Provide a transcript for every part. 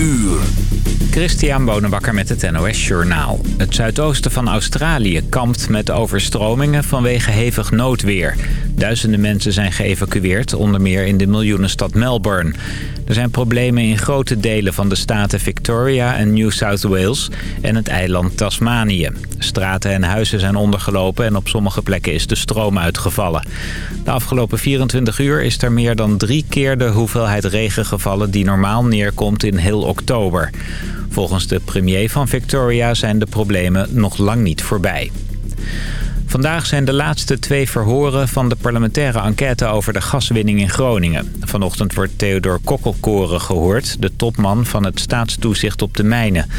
uur. Christian Bonenbakker met het NOS Journaal. Het zuidoosten van Australië kampt met overstromingen vanwege hevig noodweer. Duizenden mensen zijn geëvacueerd, onder meer in de miljoenenstad Melbourne. Er zijn problemen in grote delen van de staten Victoria en New South Wales en het eiland Tasmanië. Straten en huizen zijn ondergelopen en op sommige plekken is de stroom uitgevallen. De afgelopen 24 uur is er meer dan drie keer de hoeveelheid regen gevallen die normaal neerkomt in heel oktober. Volgens de premier van Victoria zijn de problemen nog lang niet voorbij. Vandaag zijn de laatste twee verhoren van de parlementaire enquête over de gaswinning in Groningen. Vanochtend wordt Theodor Kokkelkoren gehoord, de topman van het staatstoezicht op de mijnen.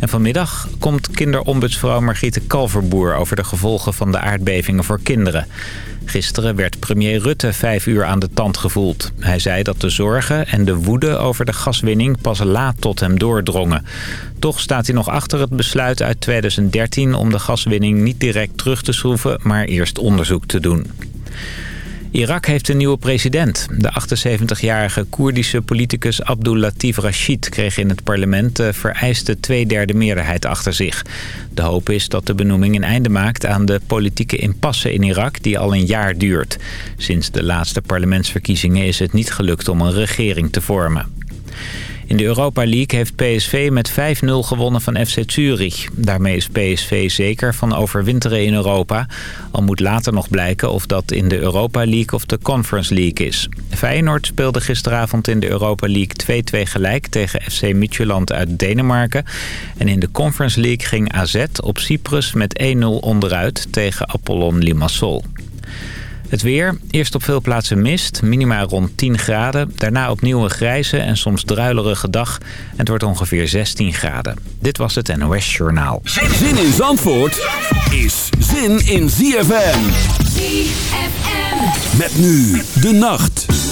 En vanmiddag komt kinderombudsvrouw Margriete Kalverboer over de gevolgen van de aardbevingen voor kinderen. Gisteren werd premier Rutte vijf uur aan de tand gevoeld. Hij zei dat de zorgen en de woede over de gaswinning pas laat tot hem doordrongen. Toch staat hij nog achter het besluit uit 2013 om de gaswinning niet direct terug te schroeven, maar eerst onderzoek te doen. Irak heeft een nieuwe president. De 78-jarige Koerdische politicus Abdul Latif Rashid kreeg in het parlement de vereiste tweederde meerderheid achter zich. De hoop is dat de benoeming een einde maakt aan de politieke impasse in Irak die al een jaar duurt. Sinds de laatste parlementsverkiezingen is het niet gelukt om een regering te vormen. In de Europa League heeft PSV met 5-0 gewonnen van FC Zurich. Daarmee is PSV zeker van overwinteren in Europa. Al moet later nog blijken of dat in de Europa League of de Conference League is. Feyenoord speelde gisteravond in de Europa League 2-2 gelijk tegen FC Midtjylland uit Denemarken. En in de Conference League ging AZ op Cyprus met 1-0 onderuit tegen Apollon Limassol. Het weer. Eerst op veel plaatsen mist. Minima rond 10 graden. Daarna opnieuw een grijze en soms druilerige dag. En het wordt ongeveer 16 graden. Dit was het NOS Journaal. Zin in Zandvoort is zin in ZFM. ZFM. Met nu de nacht.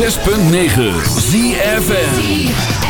106.9 ZFN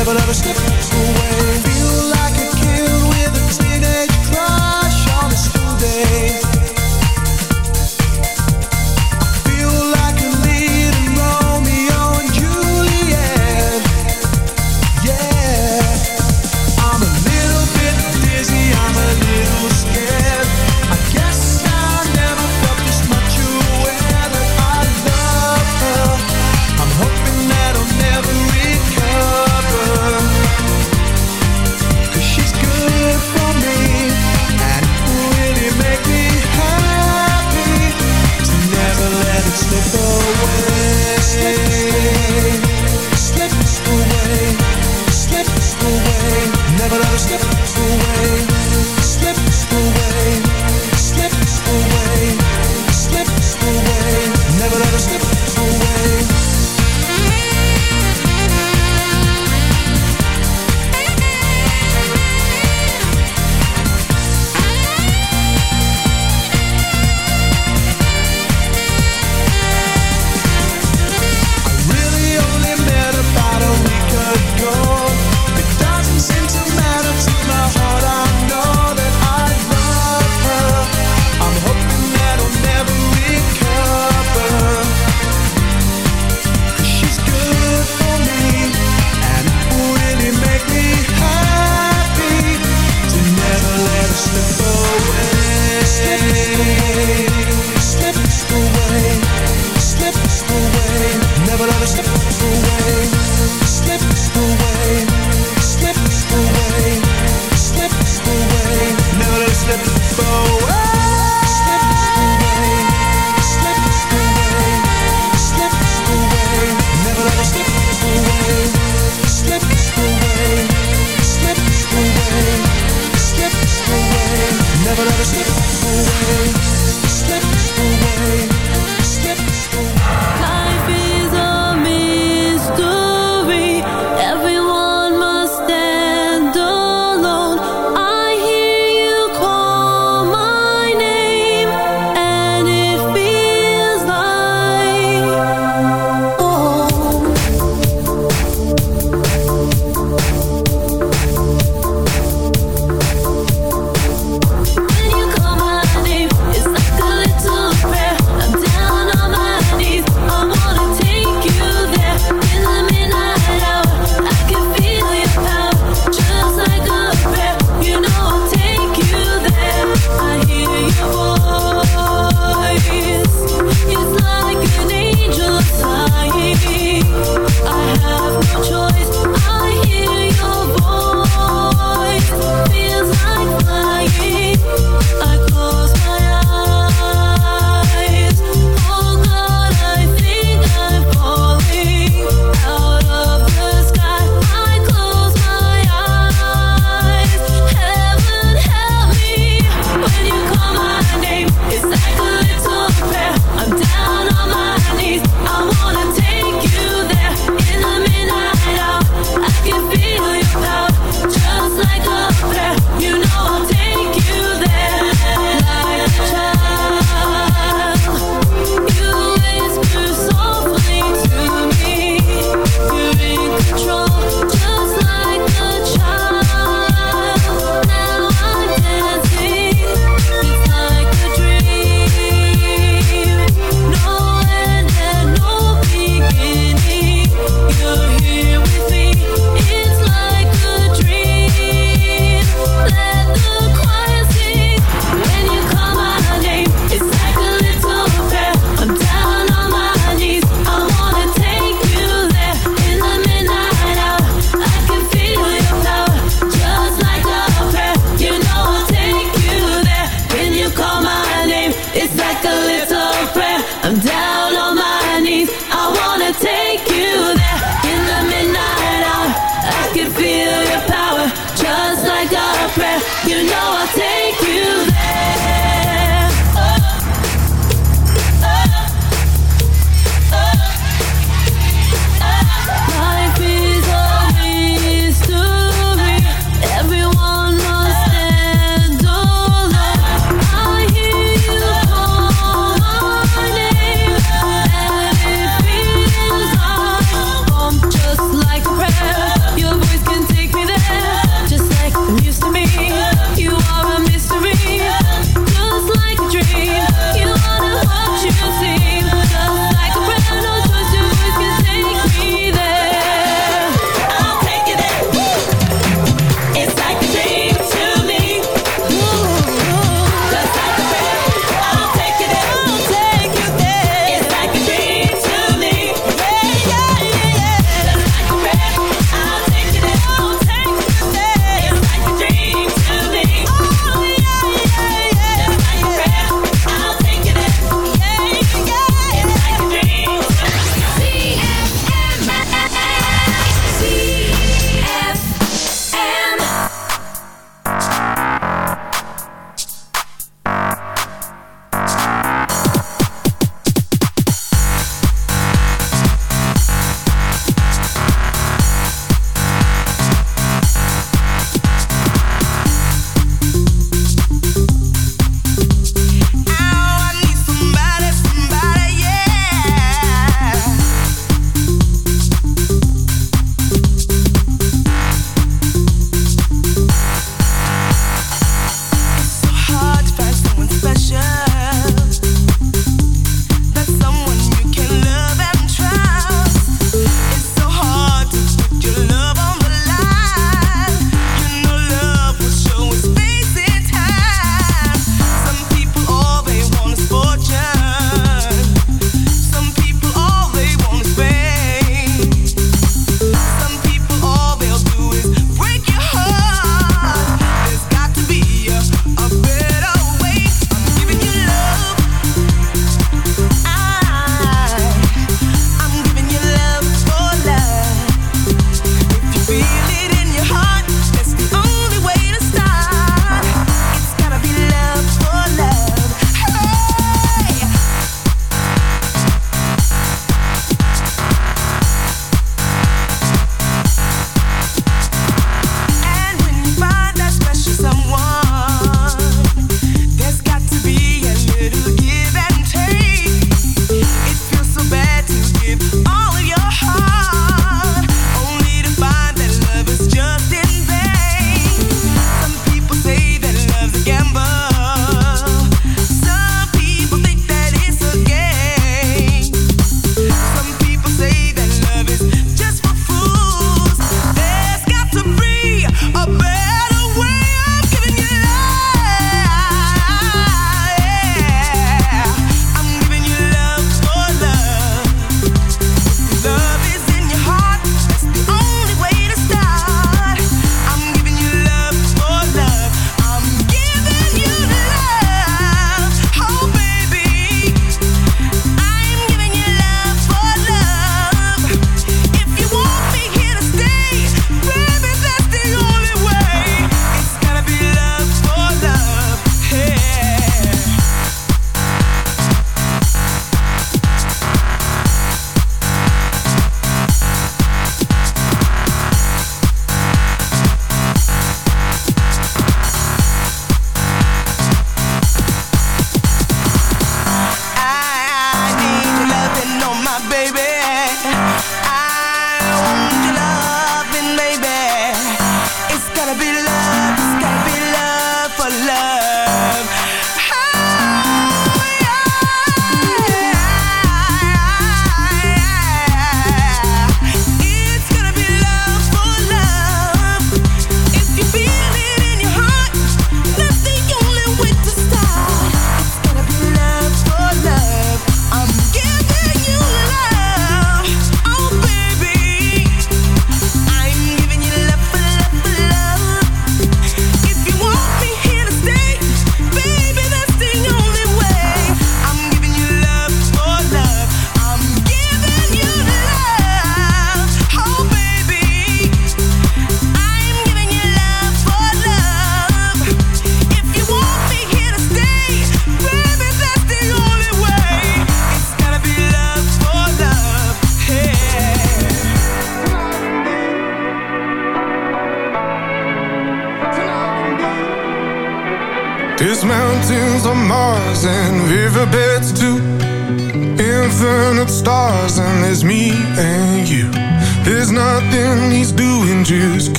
never let it slip You know I'll take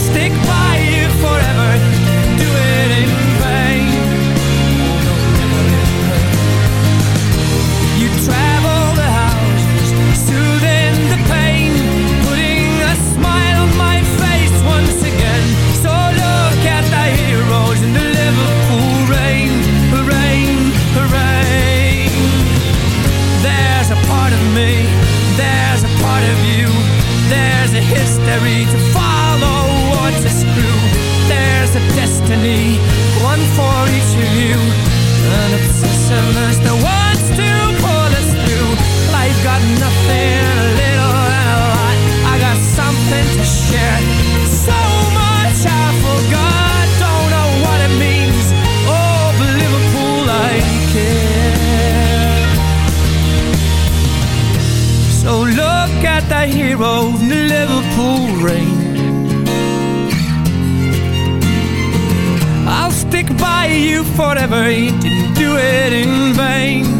stick by necessary to follow or to screw. There's a destiny, one for each of you. An obsession is the ones to pull us through. Life got nothing, a little and a lot. I got something to share. So much I forgot, don't know what it means. Oh, but Liverpool, I care. So look at the hero cool rain. I'll stick by you forever, you didn't do it in vain.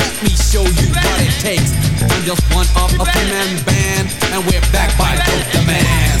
let me show you what it takes. I'm just one of a three-man band, and we're back by Dope Demand.